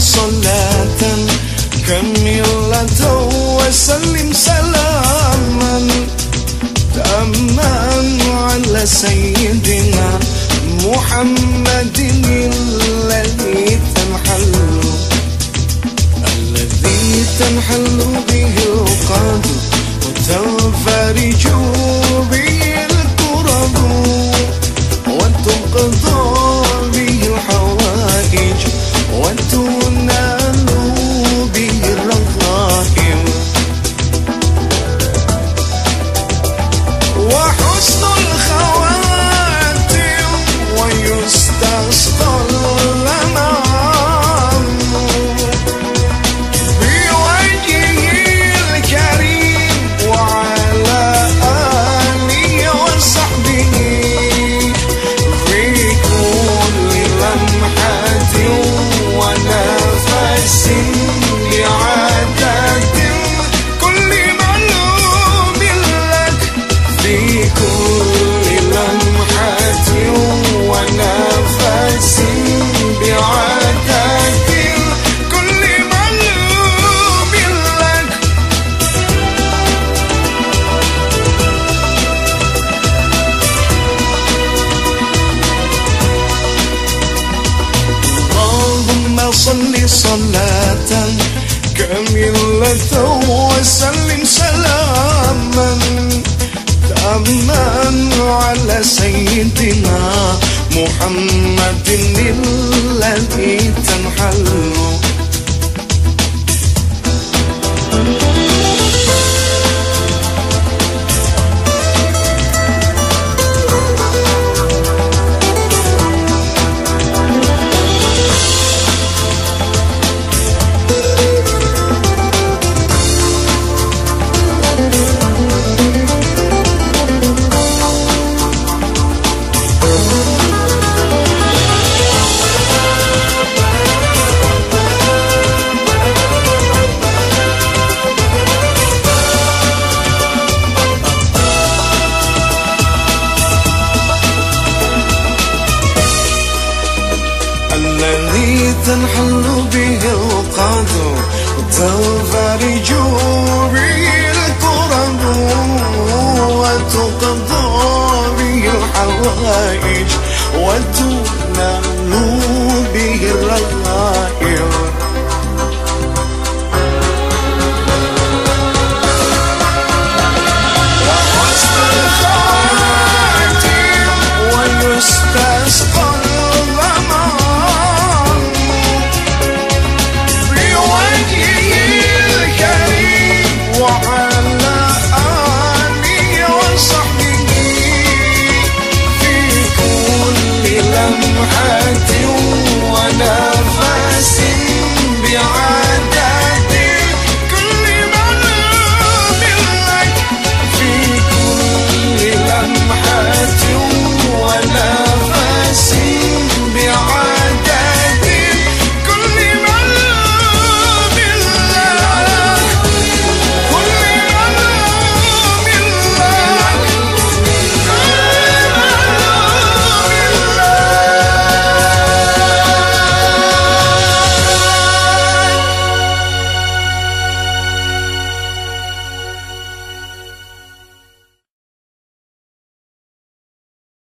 صلاة كاملة وسلم سلاما تاما على سيدنا محمد الذي تنحل الذي تنحل به القدر وتنفرج به الكرب صلاة. كاملة وسلم سلاما. تاما على سيدنا محمد الذي تنحل. الذي تنحل به القدر وتنفرج به الكرب وتقضى به الحوائج وتنال به الرغائب محتاج